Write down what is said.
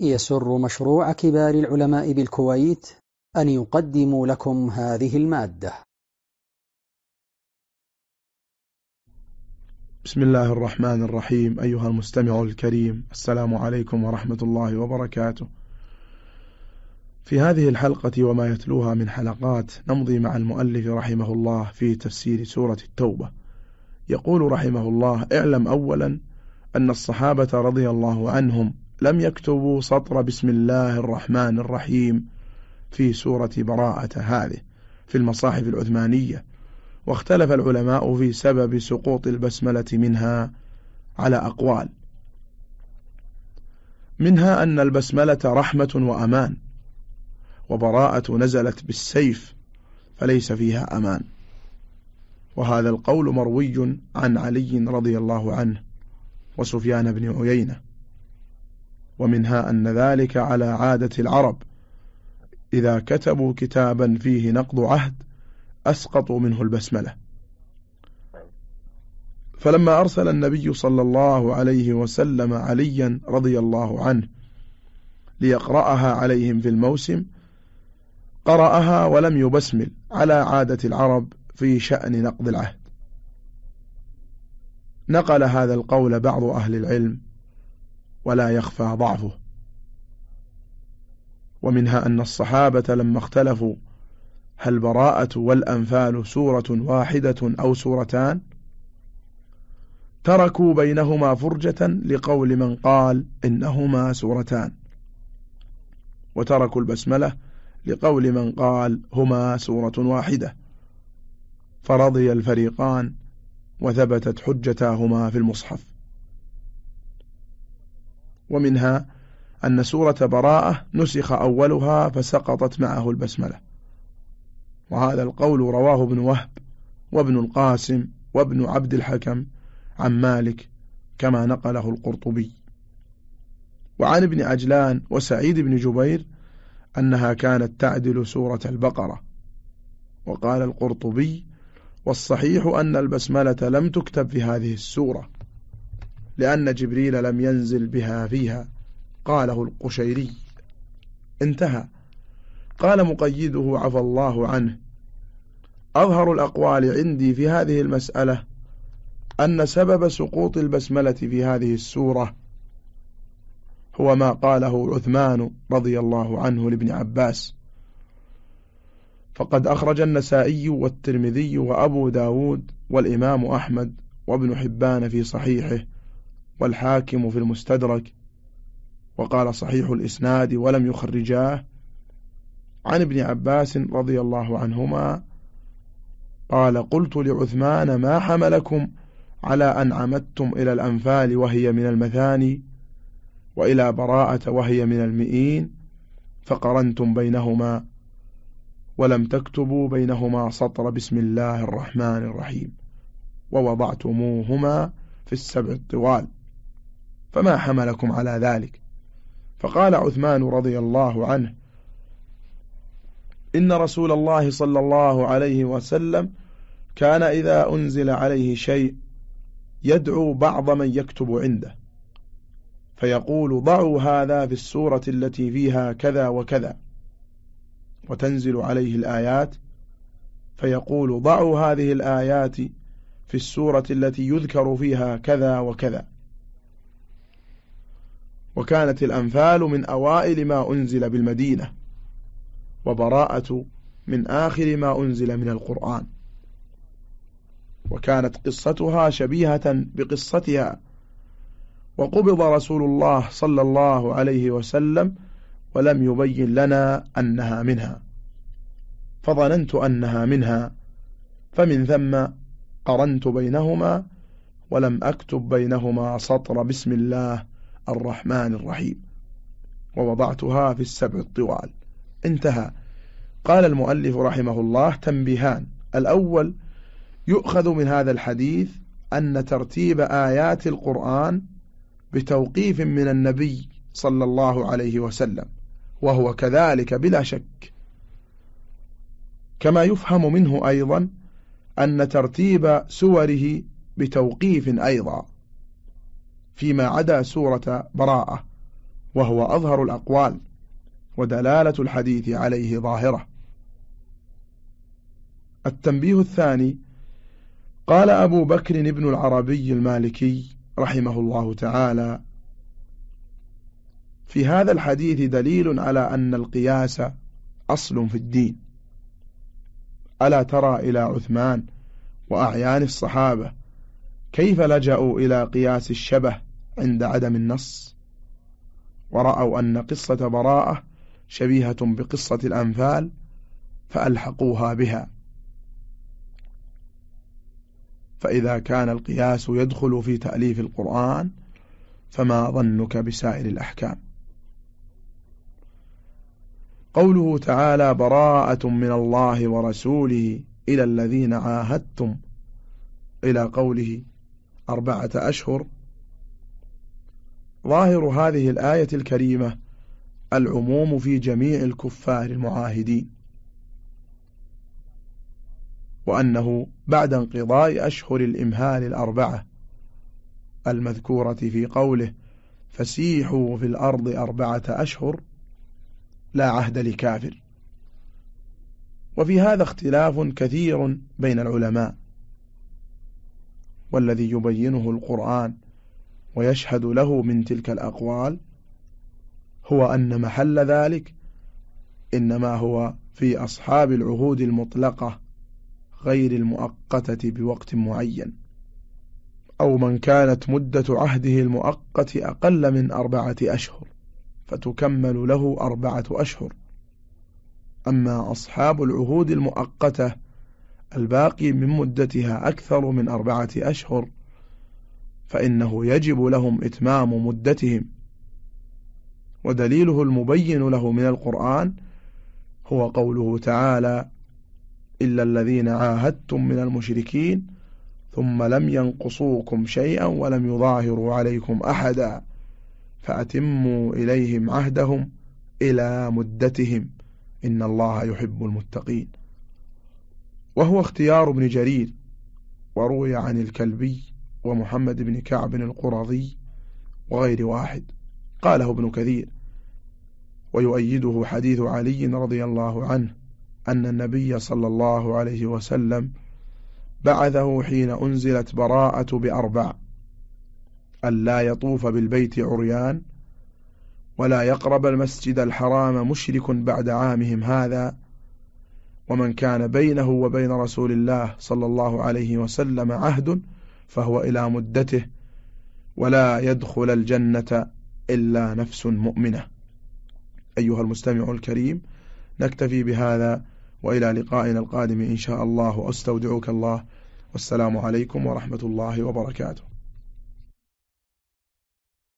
يسر مشروع كبار العلماء بالكويت أن يقدم لكم هذه المادة. بسم الله الرحمن الرحيم. أيها المستمع الكريم السلام عليكم ورحمة الله وبركاته. في هذه الحلقة وما يتلوها من حلقات نمضي مع المؤلف رحمه الله في تفسير سورة التوبة. يقول رحمه الله اعلم أولا أن الصحابة رضي الله عنهم لم يكتبوا سطر بسم الله الرحمن الرحيم في سورة براءة هذه في المصاحف العثمانية. واختلف العلماء في سبب سقوط البسملة منها على أقوال. منها أن البسملة رحمة وأمان وبراءة نزلت بالسيف فليس فيها أمان. وهذا القول مروي عن علي رضي الله عنه وسفيان بن عيينة. ومنها أن ذلك على عادة العرب. إذا كتبوا كتابا فيه نقض عهد أسقطوا منه البسملة. فلما أرسل النبي صلى الله عليه وسلم عليا رضي الله عنه ليقرأها عليهم في الموسم قرأها ولم يبسمل على عادة العرب في شأن نقض العهد. نقل هذا القول بعض أهل العلم ولا يخفى ضعفه. ومنها أن الصحابة لما اختلفوا هل براءة والأنفال سورة واحدة أو سورتان؟ تركوا بينهما فرجة لقول من قال إنهما سورتان. وتركوا البسملة لقول من قال هما سورة واحدة. فرضي الفريقان وثبتت حجتاهما في المصحف. ومنها أن سورة براءة نسخ أولها فسقطت معه البسملة. وهذا القول رواه ابن وهب وابن القاسم وابن عبد الحكم عن مالك كما نقله القرطبي. وعن ابن عجلان وسعيد بن جبير أنها كانت تعدل سورة البقرة. وقال القرطبي والصحيح أن البسملة لم تكتب في هذه السورة. لأن جبريل لم ينزل بها فيها. قاله القشيري. انتهى. قال مقيده عفى الله عنه. أظهر الأقوال عندي في هذه المسألة أن سبب سقوط البسملة في هذه السورة هو ما قاله عثمان رضي الله عنه لابن عباس. فقد أخرج النسائي والترمذي وأبو داود والإمام أحمد وابن حبان في صحيحه. والحاكم في المستدرك. وقال صحيح الإسناد ولم يخرجاه. عن ابن عباس رضي الله عنهما قال قلت لعثمان ما حملكم على أن عمدتم إلى الأنفال وهي من المثاني وإلى براءة وهي من المئين فقرنتم بينهما ولم تكتبوا بينهما سطر بسم الله الرحمن الرحيم ووضعتموهما في السبع الطوال فما حملكم على ذلك. فقال عثمان رضي الله عنه إن رسول الله صلى الله عليه وسلم كان إذا أنزل عليه شيء يدعو بعض من يكتب عنده فيقول ضعوا هذا في السورة التي فيها كذا وكذا وتنزل عليه الآيات فيقول ضعوا هذه الآيات في السورة التي يذكر فيها كذا وكذا. وكانت الأنفال من أوائل ما أنزل بالمدينة وبراءة من آخر ما أنزل من القرآن. وكانت قصتها شبيهة بقصتها. وقبض رسول الله صلى الله عليه وسلم ولم يبين لنا أنها منها. فظننت أنها منها فمن ثم قرنت بينهما ولم أكتب بينهما سطر بسم الله. الرحمن الرحيم. ووضعتها في السبع الطوال. انتهى. قال المؤلف رحمه الله تنبيهان. الأول يؤخذ من هذا الحديث أن ترتيب آيات القرآن بتوقيف من النبي صلى الله عليه وسلم وهو كذلك بلا شك. كما يفهم منه أيضا أن ترتيب سوره بتوقيف أيضا. فيما عدا سورة براءة وهو أظهر الأقوال ودلالة الحديث عليه ظاهرة. التنبيه الثاني قال أبو بكر بن العربي المالكي رحمه الله تعالى في هذا الحديث دليل على أن القياس أصل في الدين. ألا ترى إلى عثمان وأعيان الصحابة كيف لجأوا إلى قياس الشبه عند عدم النص. ورأوا أن قصة براءة شبيهة بقصة الأنفال فألحقوها بها. فإذا كان القياس يدخل في تأليف القرآن فما ظنك بسائر الأحكام. قوله تعالى براءة من الله ورسوله إلى الذين عاهدتم إلى قوله أربعة أشهر ظاهر هذه الآية الكريمة العموم في جميع الكفار المعاهدين وأنه بعد انقضاء أشهر الإمهال الأربعة المذكورة في قوله فسيحوا في الأرض أربعة أشهر لا عهد لكافر وفي هذا اختلاف كثير بين العلماء والذي يبينه القرآن ويشهد له من تلك الأقوال هو أن محل ذلك إنما هو في أصحاب العهود المطلقة غير المؤقتة بوقت معين أو من كانت مدة عهده المؤقت أقل من أربعة أشهر فتكمل له أربعة أشهر. أما أصحاب العهود المؤقتة الباقي من مدتها أكثر من أربعة أشهر فإنه يجب لهم إتمام مدتهم. ودليله المبين له من القرآن هو قوله تعالى إلا الذين عاهدتم من المشركين ثم لم ينقصوكم شيئا ولم يظاهروا عليكم أحدا فأتموا إليهم عهدهم إلى مدتهم. إن الله يحب المتقين. وهو اختيار ابن جرير وروي عن الكلبي ومحمد بن كعب القرظي وغير واحد. قاله ابن كثير. ويؤيده حديث علي رضي الله عنه أن النبي صلى الله عليه وسلم بعثه حين أنزلت براءة بأربع ألا يطوف بالبيت عريان ولا يقرب المسجد الحرام مشرك بعد عامهم هذا ومن كان بينه وبين رسول الله صلى الله عليه وسلم عهد فهو إلى مدته ولا يدخل الجنة إلا نفس مؤمنة. أيها المستمع الكريم نكتفي بهذا وإلى لقائنا القادم إن شاء الله. أستودعك الله. والسلام عليكم ورحمة الله وبركاته.